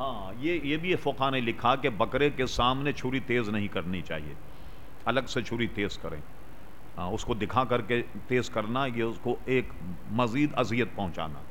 ہاں یہ یہ بھی فقہ نے لکھا کہ بکرے کے سامنے چھری تیز نہیں کرنی چاہیے۔ الگ سے چھری تیز کریں۔ ہاں اس کو دکھا کر کے تیز کرنا، یہ اس کو ایک مزید اذیت پہنچانا۔